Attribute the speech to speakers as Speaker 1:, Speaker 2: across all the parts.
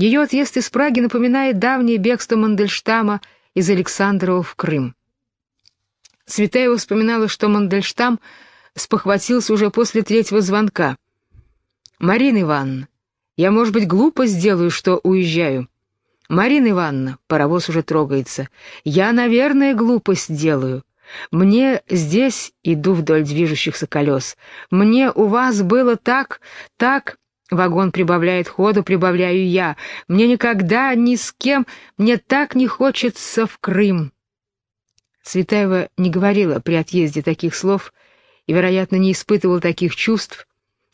Speaker 1: Ее отъезд из Праги напоминает давнее бегство Мандельштама из Александрова в Крым. Цветаева вспоминала, что Мандельштам спохватился уже после третьего звонка. «Марина Ивановна, я, может быть, глупо сделаю, что уезжаю. Марина Ивановна, паровоз уже трогается, я, наверное, глупость делаю. Мне здесь, иду вдоль движущихся колес, мне у вас было так, так... Вагон прибавляет ходу, прибавляю я. Мне никогда ни с кем, мне так не хочется в Крым. Цветаева не говорила при отъезде таких слов и, вероятно, не испытывала таких чувств,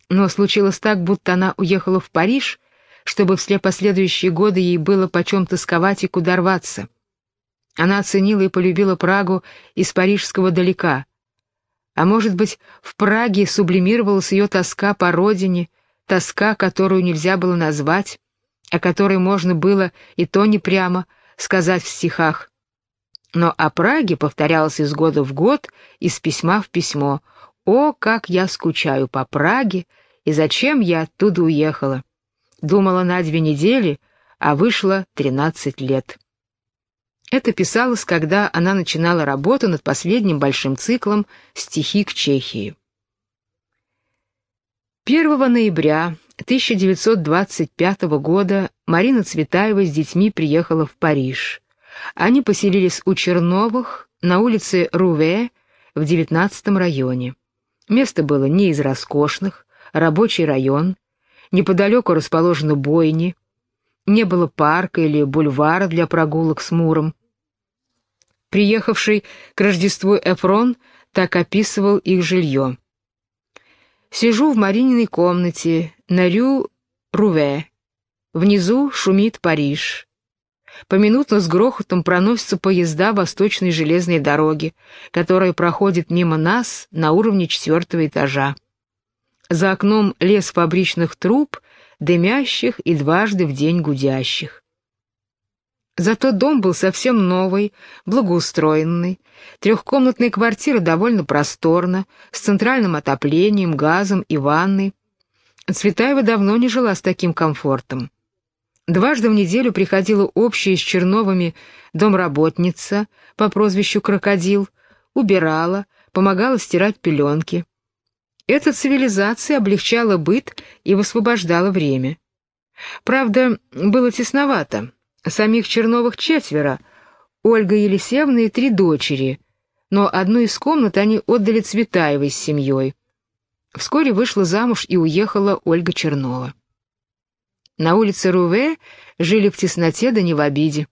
Speaker 1: но случилось так, будто она уехала в Париж, чтобы все последующие годы ей было почем тосковать и куда рваться. Она оценила и полюбила Прагу из парижского далека. А может быть, в Праге сублимировалась ее тоска по родине, тоска, которую нельзя было назвать, о которой можно было и то не прямо сказать в стихах. Но о Праге повторялось из года в год, из письма в письмо. «О, как я скучаю по Праге, и зачем я оттуда уехала?» Думала на две недели, а вышло тринадцать лет. Это писалось, когда она начинала работу над последним большим циклом «Стихи к Чехии». 1 ноября 1925 года Марина Цветаева с детьми приехала в Париж. Они поселились у Черновых на улице Руве в 19 районе. Место было не из роскошных, рабочий район, неподалеку расположены бойни, не было парка или бульвара для прогулок с Муром. Приехавший к Рождеству Эфрон так описывал их жилье. «Сижу в Марининой комнате на Рю-Руве. Внизу шумит Париж. Поминутно с грохотом проносятся поезда восточной железной дороги, которая проходит мимо нас на уровне четвертого этажа. За окном лес фабричных труб, дымящих и дважды в день гудящих. Зато дом был совсем новый, благоустроенный. Трехкомнатная квартира довольно просторна, с центральным отоплением, газом и ванной. Цветаева давно не жила с таким комфортом. Дважды в неделю приходила общая с Черновыми домработница по прозвищу Крокодил, убирала, помогала стирать пеленки. Эта цивилизация облегчала быт и высвобождала время. Правда, было тесновато. Самих Черновых четверо, Ольга Елисеевна и три дочери, но одну из комнат они отдали Цветаевой с семьей. Вскоре вышла замуж и уехала Ольга Чернова. На улице Руве жили в тесноте да не в обиде.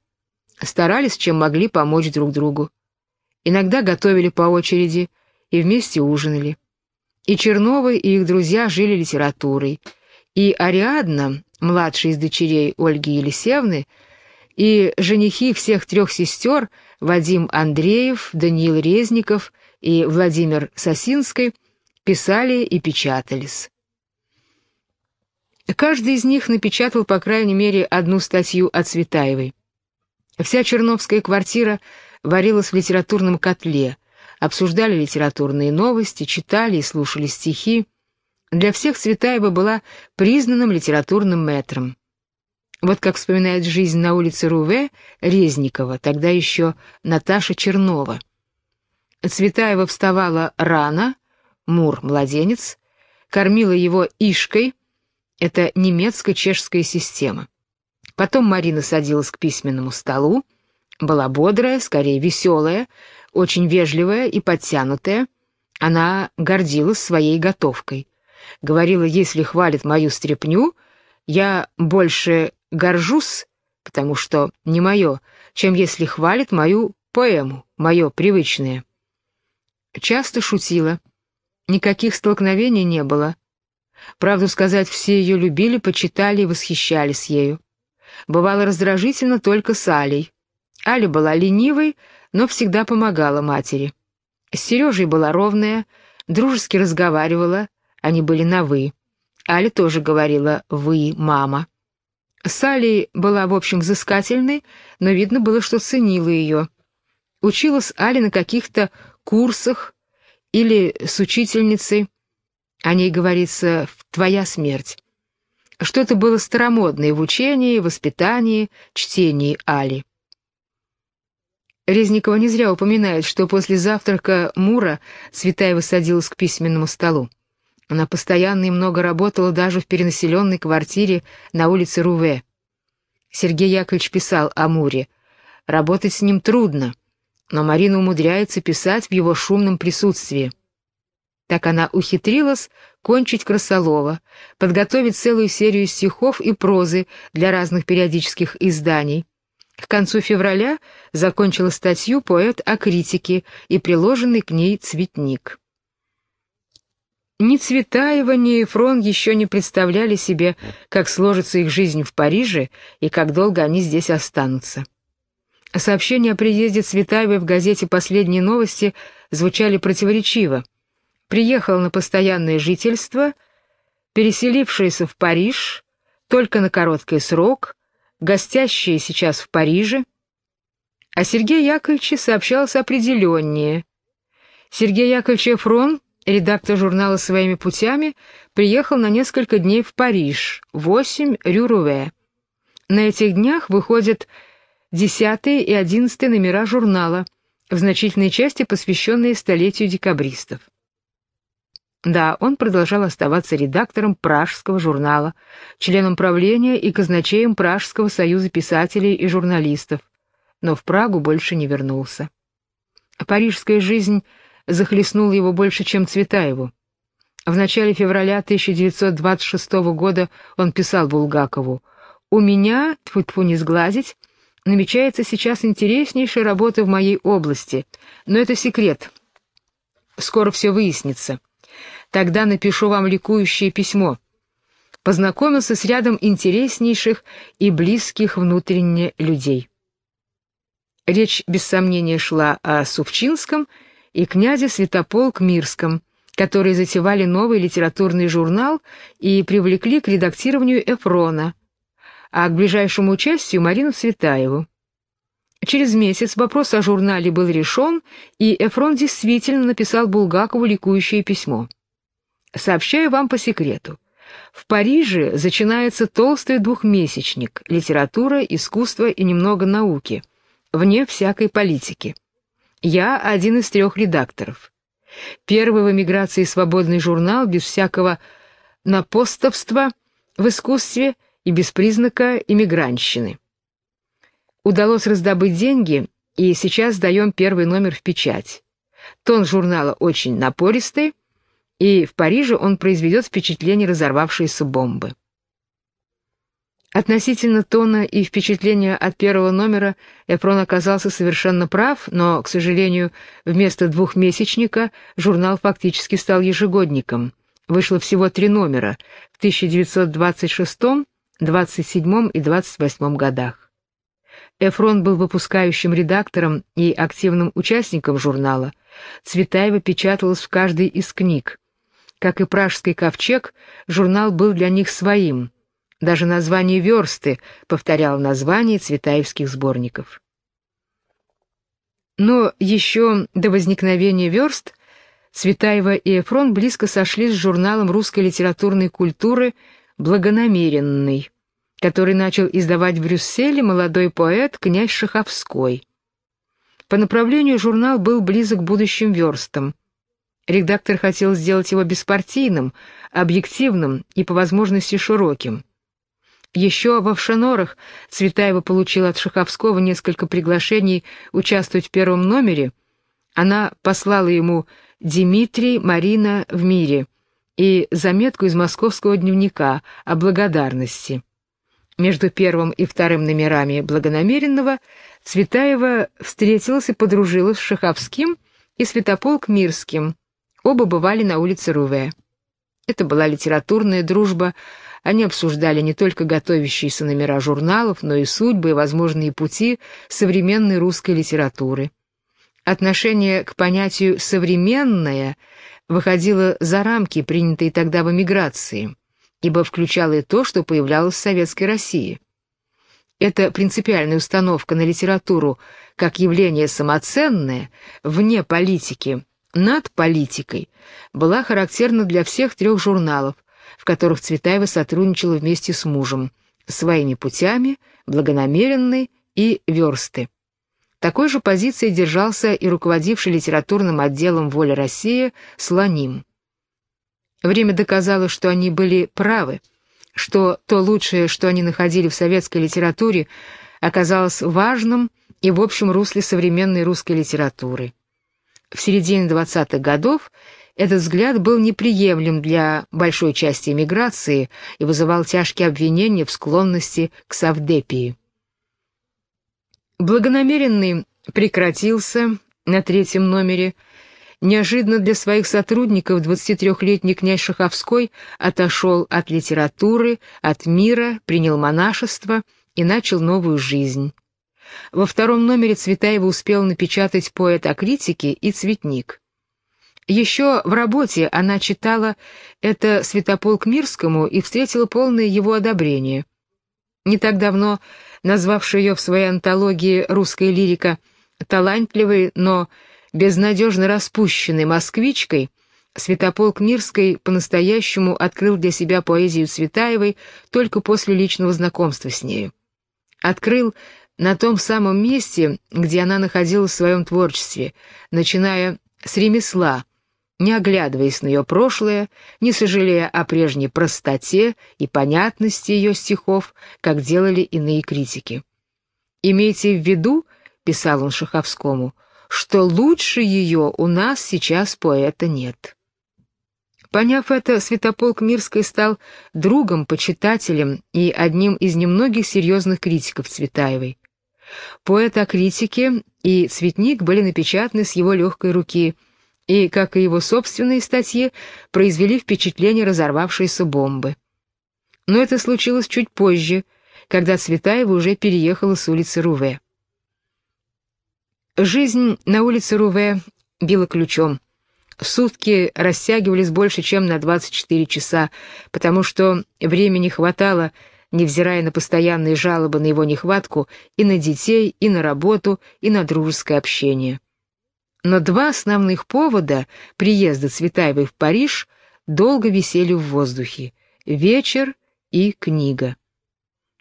Speaker 1: Старались, чем могли, помочь друг другу. Иногда готовили по очереди и вместе ужинали. И Черновы, и их друзья жили литературой. И Ариадна, младшая из дочерей Ольги Елисеевны, и женихи всех трех сестер, Вадим Андреев, Даниил Резников и Владимир Сосинской, писали и печатались. Каждый из них напечатал, по крайней мере, одну статью о Цветаевой. Вся черновская квартира варилась в литературном котле, обсуждали литературные новости, читали и слушали стихи. Для всех Цветаева была признанным литературным мэтром. Вот как вспоминает жизнь на улице Руве Резникова, тогда еще Наташа Чернова. Цветаева вставала рано, Мур, младенец, кормила его ишкой, это немецко-чешская система. Потом Марина садилась к письменному столу, была бодрая, скорее веселая, очень вежливая и подтянутая. Она гордилась своей готовкой. Говорила, если хвалит мою стряпню, я больше горжусь, потому что не мое, чем если хвалит мою поэму, мое привычное. Часто шутила. Никаких столкновений не было. Правду сказать, все ее любили, почитали и восхищались ею. Бывало раздражительно только с Алей. Аля была ленивой, но всегда помогала матери. С Сережей была ровная, дружески разговаривала, они были на «вы». Аля тоже говорила «вы, мама». Салли была, в общем, взыскательной, но видно было, что ценила ее. Училась Аля на каких-то курсах или с учительницей. О ней говорится «твоя смерть». что это было старомодное в учении, воспитании, чтении Али. Резникова не зря упоминает, что после завтрака Мура Цветаева садилась к письменному столу. Она постоянно и много работала даже в перенаселенной квартире на улице Руве. Сергей Яковлевич писал о Муре. Работать с ним трудно, но Марина умудряется писать в его шумном присутствии. Так она ухитрилась кончить Красолова, подготовить целую серию стихов и прозы для разных периодических изданий. К концу февраля закончила статью «Поэт о критике» и приложенный к ней цветник. Ни Цветаева, ни Фрон еще не представляли себе, как сложится их жизнь в Париже и как долго они здесь останутся. Сообщения о приезде Цветаевой в газете «Последние новости» звучали противоречиво. Приехал на постоянное жительство, переселившийся в Париж, только на короткий срок, гостящие сейчас в Париже. А Сергей Яковлевич сообщался определеннее. Сергей Яковлевич Фрон редактор журнала «Своими путями», приехал на несколько дней в Париж, 8 Рюруве. На этих днях выходят 10 и 11 номера журнала, в значительной части посвященные столетию декабристов. Да, он продолжал оставаться редактором пражского журнала, членом правления и казначеем Пражского союза писателей и журналистов, но в Прагу больше не вернулся. Парижская жизнь – захлестнул его больше, чем Цветаеву. В начале февраля 1926 года он писал Булгакову «У меня, тьфу-тьфу не сглазить, намечается сейчас интереснейшая работа в моей области, но это секрет. Скоро все выяснится. Тогда напишу вам ликующее письмо. Познакомился с рядом интереснейших и близких внутренне людей». Речь, без сомнения, шла о Сувчинском – и князе Святополк Мирском, которые затевали новый литературный журнал и привлекли к редактированию Эфрона, а к ближайшему участию Марину Цветаеву. Через месяц вопрос о журнале был решен, и Эфрон действительно написал Булгакову ликующее письмо. «Сообщаю вам по секрету. В Париже начинается толстый двухмесячник «Литература, искусство и немного науки», вне всякой политики. Я один из трех редакторов. Первый в эмиграции свободный журнал без всякого напостовства в искусстве и без признака иммигрантщины. Удалось раздобыть деньги, и сейчас даем первый номер в печать. Тон журнала очень напористый, и в Париже он произведет впечатление разорвавшейся бомбы. Относительно тона и впечатления от первого номера Эфрон оказался совершенно прав, но, к сожалению, вместо двухмесячника журнал фактически стал ежегодником. Вышло всего три номера в 1926, 27 и 28 годах. Эфрон был выпускающим редактором и активным участником журнала. Цветаева печаталась в каждой из книг. Как и «Пражский ковчег», журнал был для них своим – даже название версты повторял название цветаевских сборников. Но еще до возникновения верст Цветаева и Эфрон близко сошлись с журналом русской литературной культуры «Благонамеренный», который начал издавать в Брюсселе молодой поэт князь Шаховской. По направлению журнал был близок будущим верстам. Редактор хотел сделать его беспартийным, объективным и по возможности широким. Еще во Вшанорах Цветаева получила от Шаховского несколько приглашений участвовать в первом номере. Она послала ему «Димитрий, Марина в мире» и заметку из московского дневника о благодарности. Между первым и вторым номерами «Благонамеренного» Цветаева встретилась и подружилась с Шаховским и Святополк Мирским. Оба бывали на улице Руве. Это была литературная дружба, они обсуждали не только готовящиеся номера журналов, но и судьбы и возможные пути современной русской литературы. Отношение к понятию «современное» выходило за рамки, принятые тогда в эмиграции, ибо включало и то, что появлялось в Советской России. Эта принципиальная установка на литературу как явление самоценное, вне политики, над политикой, была характерна для всех трех журналов, в которых Цветаева сотрудничала вместе с мужем, своими путями, благонамеренной и версты. Такой же позиции держался и руководивший литературным отделом «Воля России» Слоним. Время доказало, что они были правы, что то лучшее, что они находили в советской литературе, оказалось важным и в общем русле современной русской литературы. В середине 20-х годов этот взгляд был неприемлем для большой части эмиграции и вызывал тяжкие обвинения в склонности к совдепии. Благонамеренный прекратился на третьем номере. Неожиданно для своих сотрудников 23-летний князь Шаховской отошел от литературы, от мира, принял монашество и начал новую жизнь. Во втором номере Цветаева успел напечатать поэт о критике и цветник. Еще в работе она читала это Святополк Мирскому и встретила полное его одобрение. Не так давно назвавший ее в своей антологии «Русская лирика» талантливой, но безнадежно распущенной москвичкой, Святополк Мирской по-настоящему открыл для себя поэзию Цветаевой только после личного знакомства с нею. Открыл на том самом месте, где она находилась в своем творчестве, начиная с ремесла, не оглядываясь на ее прошлое, не сожалея о прежней простоте и понятности ее стихов, как делали иные критики. «Имейте в виду, — писал он Шаховскому, — что лучше ее у нас сейчас поэта нет». Поняв это, Святополк Мирской стал другом, почитателем и одним из немногих серьезных критиков Цветаевой. Поэт о критике и «Цветник» были напечатаны с его легкой руки — и, как и его собственные статьи, произвели впечатление разорвавшейся бомбы. Но это случилось чуть позже, когда Цветаева уже переехала с улицы Руве. Жизнь на улице Руве била ключом. Сутки растягивались больше, чем на 24 часа, потому что времени хватало, невзирая на постоянные жалобы на его нехватку, и на детей, и на работу, и на дружеское общение. Но два основных повода приезда Цветаевой в Париж долго висели в воздухе — вечер и книга.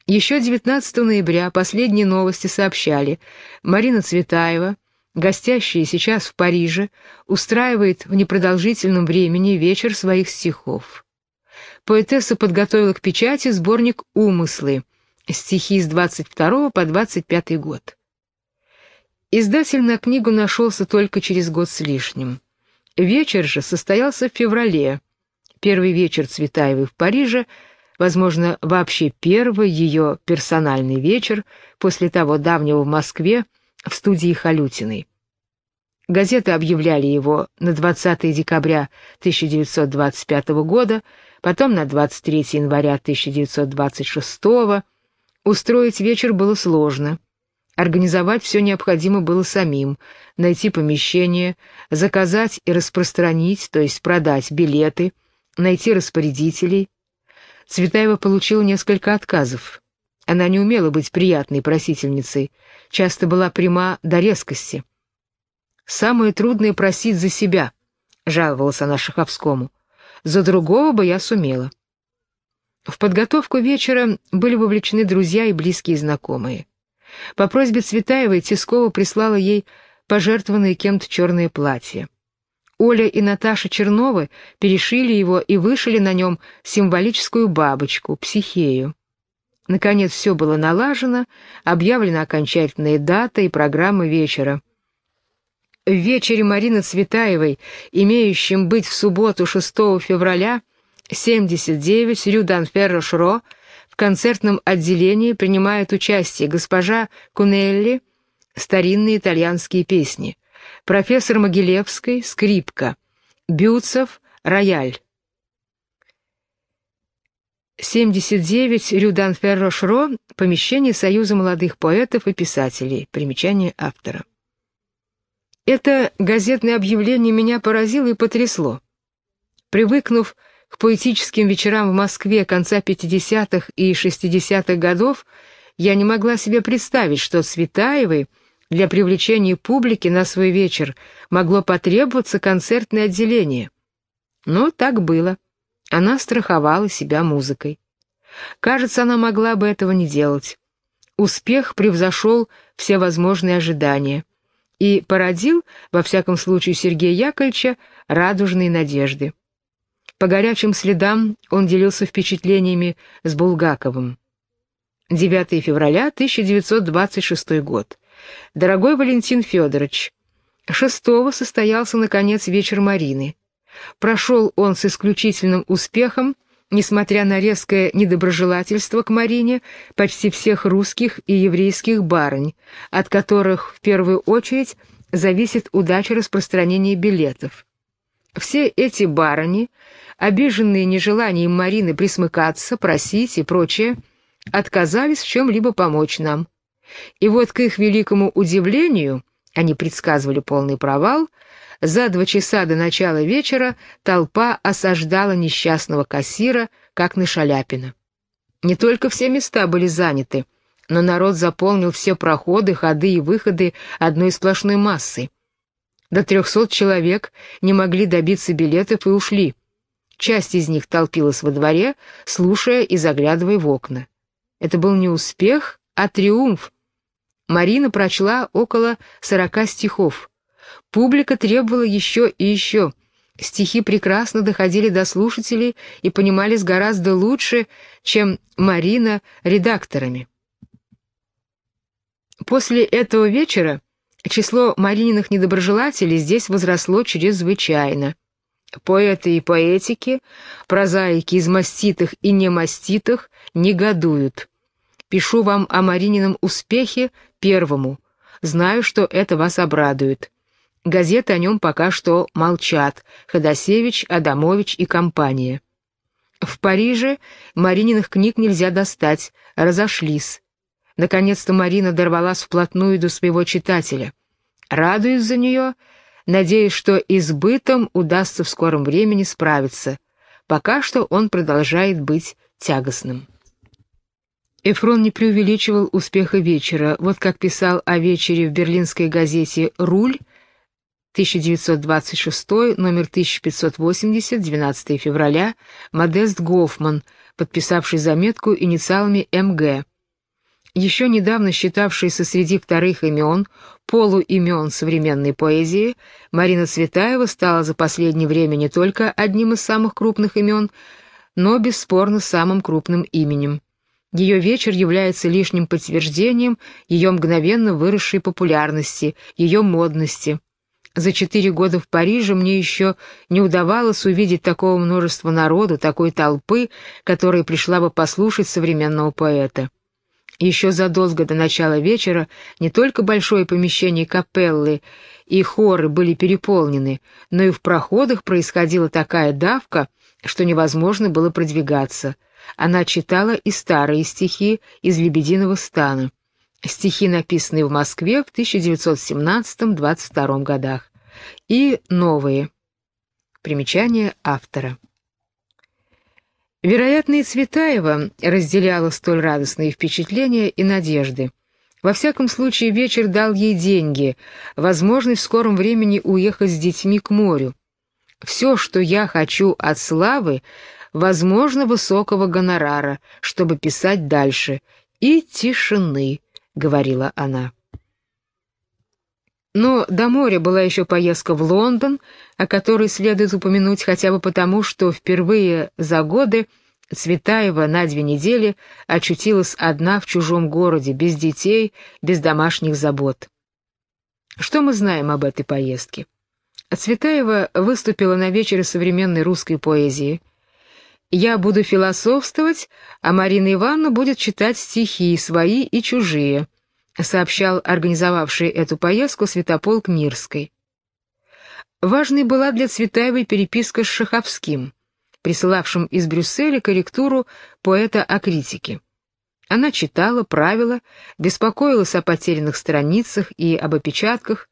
Speaker 1: Еще 19 ноября последние новости сообщали, Марина Цветаева, гостящая сейчас в Париже, устраивает в непродолжительном времени вечер своих стихов. Поэтесса подготовила к печати сборник «Умыслы», стихи с 22 по 25 год. Издатель на книгу нашелся только через год с лишним. Вечер же состоялся в феврале. Первый вечер Цветаевой в Париже, возможно, вообще первый ее персональный вечер после того давнего в Москве в студии Халютиной. Газеты объявляли его на 20 декабря 1925 года, потом на 23 января 1926 года. Устроить вечер было сложно. Организовать все необходимо было самим, найти помещение, заказать и распространить, то есть продать билеты, найти распорядителей. Цветаева получила несколько отказов. Она не умела быть приятной просительницей, часто была пряма до резкости. «Самое трудное — просить за себя», — жаловалась она Шаховскому. «За другого бы я сумела». В подготовку вечера были вовлечены друзья и близкие знакомые. По просьбе Цветаевой Тискова прислала ей пожертвованное кем-то черное платье. Оля и Наташа Черновы перешили его и вышили на нем символическую бабочку, психею. Наконец все было налажено, объявлена окончательная дата и программа вечера. В вечере Марины Цветаевой, имеющем быть в субботу 6 февраля, 79, Рю Данферро-Шро, в концертном отделении принимают участие госпожа Кунелли, старинные итальянские песни, профессор Могилевской, скрипка, Бюцев, рояль. 79 Рю Данферро-Шро, помещение Союза молодых поэтов и писателей, примечание автора. Это газетное объявление меня поразило и потрясло. Привыкнув к поэтическим вечерам в Москве конца 50-х и 60-х годов я не могла себе представить, что Цветаевой для привлечения публики на свой вечер могло потребоваться концертное отделение. Но так было. Она страховала себя музыкой. Кажется, она могла бы этого не делать. Успех превзошел все возможные ожидания и породил, во всяком случае, Сергея Яковлевича радужные надежды. По горячим следам он делился впечатлениями с Булгаковым. 9 февраля 1926 год. Дорогой Валентин Федорович, шестого состоялся, наконец, вечер Марины. Прошел он с исключительным успехом, несмотря на резкое недоброжелательство к Марине почти всех русских и еврейских барынь, от которых в первую очередь зависит удача распространения билетов. Все эти барыни, обиженные нежеланием Марины присмыкаться, просить и прочее, отказались в чем-либо помочь нам. И вот к их великому удивлению, они предсказывали полный провал, за два часа до начала вечера толпа осаждала несчастного кассира, как на Шаляпина. Не только все места были заняты, но народ заполнил все проходы, ходы и выходы одной сплошной массой. До трехсот человек не могли добиться билетов и ушли. Часть из них толпилась во дворе, слушая и заглядывая в окна. Это был не успех, а триумф. Марина прочла около сорока стихов. Публика требовала еще и еще. Стихи прекрасно доходили до слушателей и понимались гораздо лучше, чем Марина редакторами. После этого вечера число Марининых недоброжелателей здесь возросло чрезвычайно. Поэты и поэтики, прозаики из маститых и немаститых негодуют. Пишу вам о Маринином успехе первому. Знаю, что это вас обрадует. Газеты о нем пока что молчат. Ходосевич, Адамович и компания. В Париже Марининых книг нельзя достать, разошлись. Наконец-то Марина дорвалась вплотную до своего читателя. Радуюсь за нее, надеюсь, что избытом удастся в скором времени справиться. Пока что он продолжает быть тягостным. Эфрон не преувеличивал успеха вечера. Вот как писал о вечере в берлинской газете «Руль», 1926, номер 1580, 12 февраля, Модест Гофман, подписавший заметку инициалами МГ. Еще недавно считавшийся среди вторых имен, полуимен современной поэзии, Марина Цветаева стала за последнее время не только одним из самых крупных имен, но бесспорно самым крупным именем. Ее вечер является лишним подтверждением ее мгновенно выросшей популярности, ее модности – за четыре года в Париже мне еще не удавалось увидеть такого множества народу, такой толпы, которая пришла бы послушать современного поэта. Еще задолго до начала вечера не только большое помещение капеллы и хоры были переполнены, но и в проходах происходила такая давка, что невозможно было продвигаться. Она читала и старые стихи из «Лебединого стана» стихи, написанные в Москве в 1917-22 годах, и новые. Примечание автора. Вероятно, и Цветаева разделяла столь радостные впечатления и надежды. Во всяком случае, вечер дал ей деньги, возможность в скором времени уехать с детьми к морю. «Все, что я хочу от славы, возможно, высокого гонорара, чтобы писать дальше, и тишины», — говорила она. Но до моря была еще поездка в Лондон, о которой следует упомянуть хотя бы потому, что впервые за годы Цветаева на две недели очутилась одна в чужом городе, без детей, без домашних забот. Что мы знаем об этой поездке? Цветаева выступила на вечере современной русской поэзии. «Я буду философствовать, а Марина Ивановна будет читать стихи, свои и чужие», сообщал организовавший эту поездку Святополк Мирской. Важной была для Цветаевой переписка с Шаховским, присылавшим из Брюсселя корректуру поэта о критике. Она читала, правила, беспокоилась о потерянных страницах и об опечатках.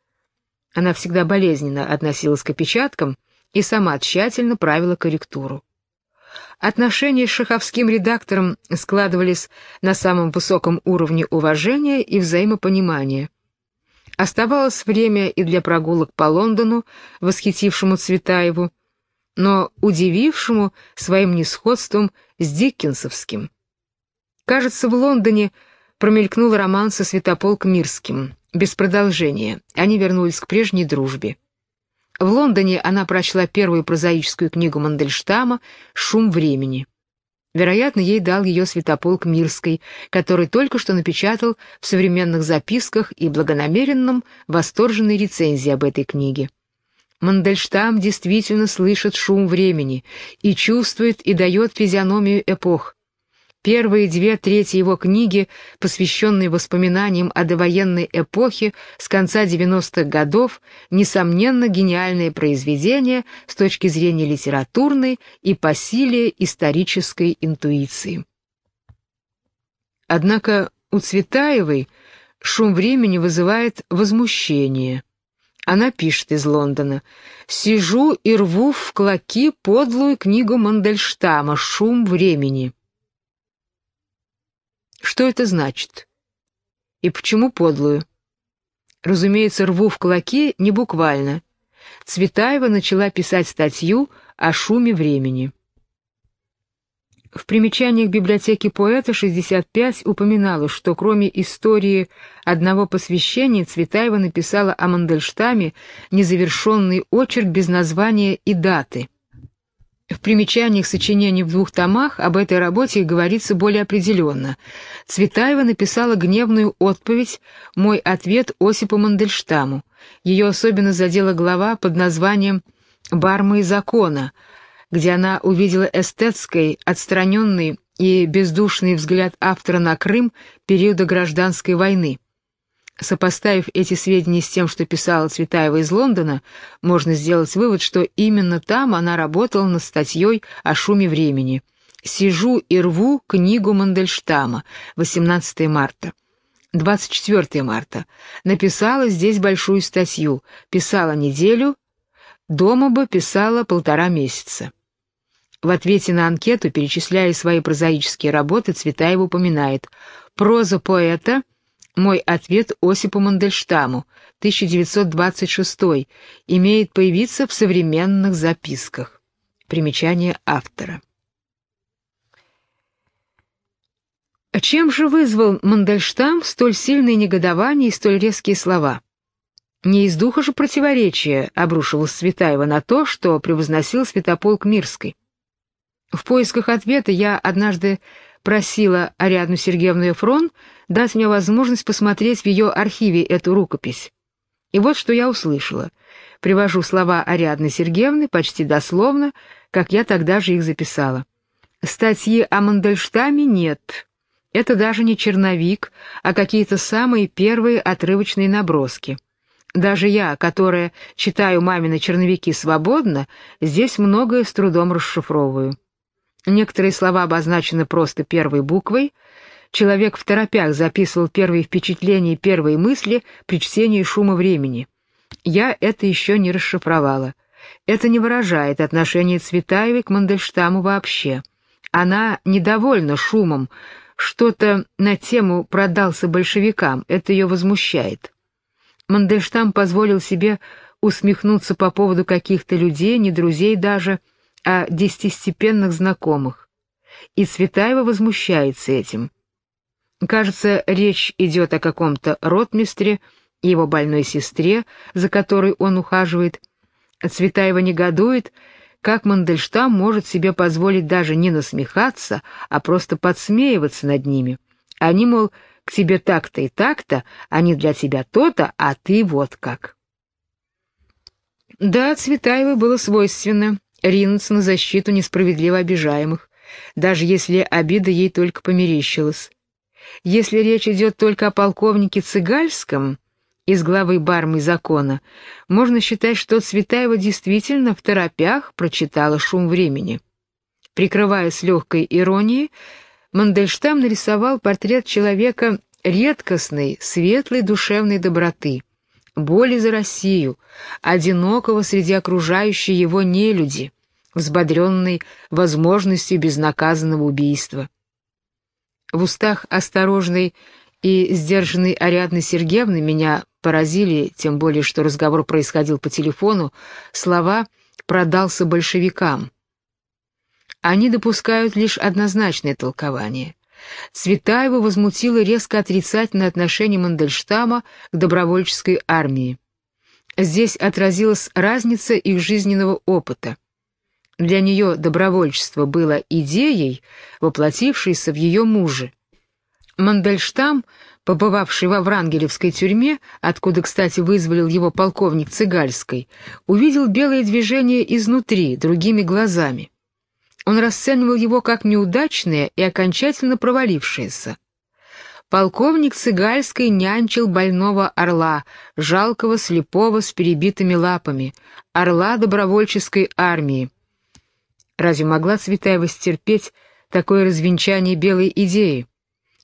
Speaker 1: Она всегда болезненно относилась к опечаткам и сама тщательно правила корректуру. Отношения с шаховским редактором складывались на самом высоком уровне уважения и взаимопонимания. Оставалось время и для прогулок по Лондону, восхитившему Цветаеву, но удивившему своим несходством с Диккенсовским. Кажется, в Лондоне промелькнул роман со Святополк Мирским, без продолжения. Они вернулись к прежней дружбе. В Лондоне она прочла первую прозаическую книгу Мандельштама «Шум времени». Вероятно, ей дал ее Святополк Мирской, который только что напечатал в современных записках и благонамеренном восторженной рецензии об этой книге. Мандельштам действительно слышит шум времени и чувствует и дает физиономию эпох. Первые две трети его книги, посвященные воспоминаниям о довоенной эпохе с конца 90-х годов, несомненно гениальное произведение с точки зрения литературной и по силе исторической интуиции. Однако у Цветаевой шум времени вызывает возмущение. Она пишет из Лондона «Сижу и рву в клоки подлую книгу Мандельштама «Шум времени». Что это значит? И почему подлую? Разумеется, рву в клоки не буквально. Цветаева начала писать статью о шуме времени. В примечаниях библиотеки поэта 65 упоминалось, что кроме истории одного посвящения Цветаева написала о Мандельштаме незавершенный очерк без названия и даты – в примечаниях сочинений в двух томах об этой работе говорится более определенно. Цветаева написала гневную отповедь «Мой ответ Осипу Мандельштаму». Ее особенно задела глава под названием «Барма и закона», где она увидела эстетский, отстраненный и бездушный взгляд автора на Крым периода гражданской войны. Сопоставив эти сведения с тем, что писала Цветаева из Лондона, можно сделать вывод, что именно там она работала над статьей о шуме времени. «Сижу и рву книгу Мандельштама», 18 марта. 24 марта. Написала здесь большую статью. Писала неделю, дома бы писала полтора месяца. В ответе на анкету, перечисляя свои прозаические работы, Цветаева упоминает «Проза поэта мой ответ Осипу Мандельштаму, 1926, имеет появиться в современных записках. Примечание автора. А чем же вызвал Мандельштам столь сильное негодование и столь резкие слова? Не из духа же противоречия обрушивалась Светаева на то, что превозносил Святополк Мирской. В поисках ответа я однажды просила Ариадну Сергеевну Эфрон дать мне возможность посмотреть в ее архиве эту рукопись. И вот что я услышала. Привожу слова Ариадны Сергеевны почти дословно, как я тогда же их записала. Статьи о Мандельштаме нет. Это даже не черновик, а какие-то самые первые отрывочные наброски. Даже я, которая читаю мамины черновики свободно, здесь многое с трудом расшифровываю. Некоторые слова обозначены просто первой буквой. Человек в торопях записывал первые впечатления и первые мысли при чтении шума времени. Я это еще не расшифровала. Это не выражает отношение Цветаевой к Мандельштаму вообще. Она недовольна шумом, что-то на тему продался большевикам, это ее возмущает. Мандельштам позволил себе усмехнуться по поводу каких-то людей, не друзей даже, о десятистепенных знакомых, и Цветаева возмущается этим. Кажется, речь идет о каком-то ротмистре и его больной сестре, за которой он ухаживает. Цветаева негодует, как Мандельштам может себе позволить даже не насмехаться, а просто подсмеиваться над ними. Они, мол, к тебе так-то и так-то, они для тебя то-то, а ты вот как. Да, Цветаевой было свойственно ринуться на защиту несправедливо обижаемых, даже если обида ей только померещилась. Если речь идет только о полковнике Цыгальском из главы Бармы закона, можно считать, что Цветаева действительно в торопях прочитала «Шум времени». Прикрываясь легкой иронией, Мандельштам нарисовал портрет человека редкостной, светлой душевной доброты — боли за Россию, одинокого среди окружающей его нелюди, взбодренной возможностью безнаказанного убийства. В устах осторожной и сдержанной Ариадны Сергеевны меня поразили, тем более, что разговор происходил по телефону, слова продался большевикам. Они допускают лишь однозначное толкование. Цветаева возмутило резко отрицательное отношение Мандельштама к добровольческой армии. Здесь отразилась разница их жизненного опыта. Для нее добровольчество было идеей, воплотившейся в ее муже. Мандельштам, побывавший во Врангелевской тюрьме, откуда, кстати, вызволил его полковник Цыгальской, увидел белое движение изнутри, другими глазами. Он расценивал его как неудачное и окончательно провалившееся. Полковник Цыгальский нянчил больного орла, жалкого слепого с перебитыми лапами, орла добровольческой армии. Разве могла Цветаева стерпеть такое развенчание белой идеи?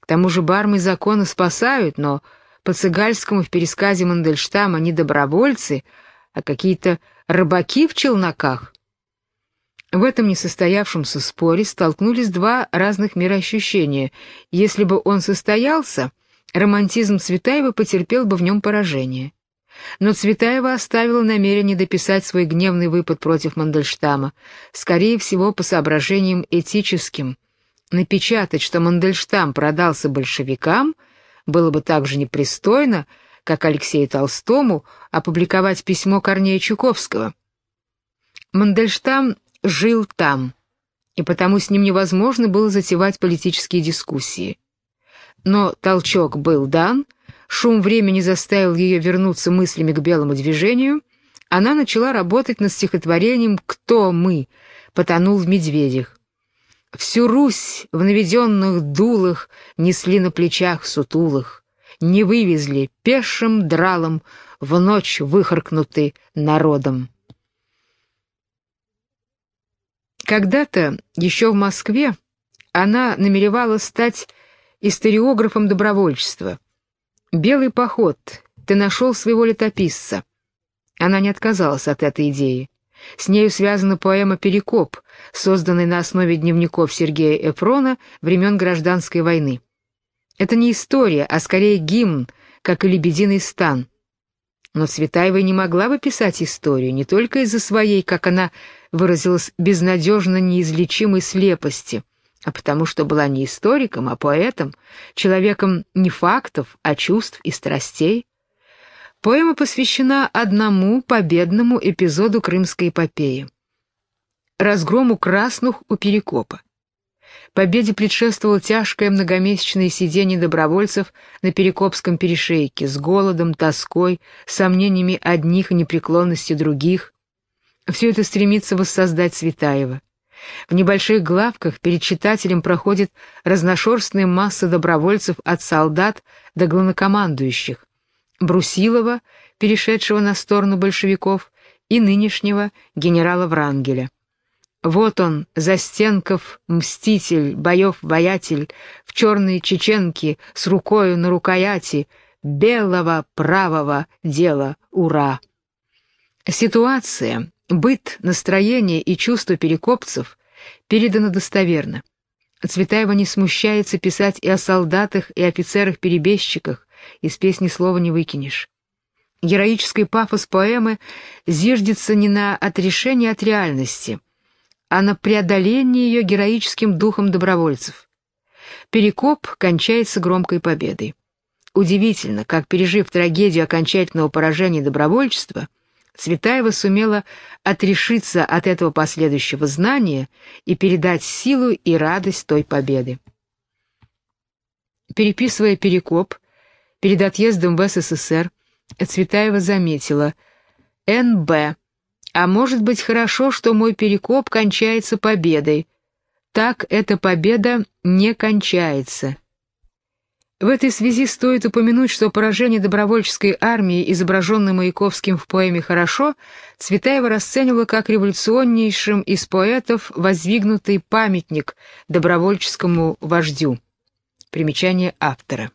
Speaker 1: К тому же бармы закона спасают, но по Цыгальскому в пересказе Мандельштама не добровольцы, а какие-то рыбаки в челноках. В этом несостоявшемся споре столкнулись два разных мироощущения. Если бы он состоялся, романтизм Цветаева потерпел бы в нем поражение. Но Цветаева оставила намерение дописать свой гневный выпад против Мандельштама, скорее всего, по соображениям этическим. Напечатать, что Мандельштам продался большевикам, было бы так же непристойно, как Алексею Толстому опубликовать письмо Корнея Чуковского. Мандельштам жил там, и потому с ним невозможно было затевать политические дискуссии. Но толчок был дан, шум времени заставил ее вернуться мыслями к белому движению, она начала работать над стихотворением «Кто мы?» потонул в медведях. Всю Русь в наведенных дулах несли на плечах сутулых, не вывезли пешим дралом, в ночь выхаркнуты народом. Когда-то, еще в Москве, она намеревалась стать историографом добровольчества. «Белый поход, ты нашел своего летописца». Она не отказалась от этой идеи. С нею связана поэма «Перекоп», созданная на основе дневников Сергея Эфрона времен Гражданской войны. Это не история, а скорее гимн, как и «Лебединый стан». Но Цветаева не могла бы писать историю не только из-за своей, как она выразилась безнадежно неизлечимой слепости, а потому что была не историком, а поэтом, человеком не фактов, а чувств и страстей. Поэма посвящена одному победному эпизоду Крымской эпопеи — разгрому красных у Перекопа. Победе предшествовало тяжкое многомесячное сидение добровольцев на Перекопском перешейке с голодом, тоской, сомнениями одних и непреклонностью других, все это стремится воссоздать Светаева. В небольших главках перед читателем проходит разношерстная масса добровольцев от солдат до главнокомандующих, Брусилова, перешедшего на сторону большевиков, и нынешнего генерала Врангеля. Вот он, Застенков, мститель, боев-воятель, в черной чеченке, с рукою на рукояти, белого правого дела, ура! Ситуация, Быт, настроение и чувства перекопцев передано достоверно. Цветаева не смущается писать и о солдатах, и офицерах-перебежчиках, из песни слова не выкинешь. Героический пафос поэмы зиждется не на отрешении от реальности, а на преодолении ее героическим духом добровольцев. Перекоп кончается громкой победой. Удивительно, как, пережив трагедию окончательного поражения добровольчества, Цветаева сумела отрешиться от этого последующего знания и передать силу и радость той победы. Переписывая Перекоп, перед отъездом в СССР, Цветаева заметила «НБ, а может быть хорошо, что мой Перекоп кончается победой. Так эта победа не кончается». В этой связи стоит упомянуть, что поражение добровольческой армии, изображенное Маяковским в поэме «Хорошо», Цветаева расценивала как революционнейшим из поэтов воздвигнутый памятник добровольческому вождю. Примечание автора.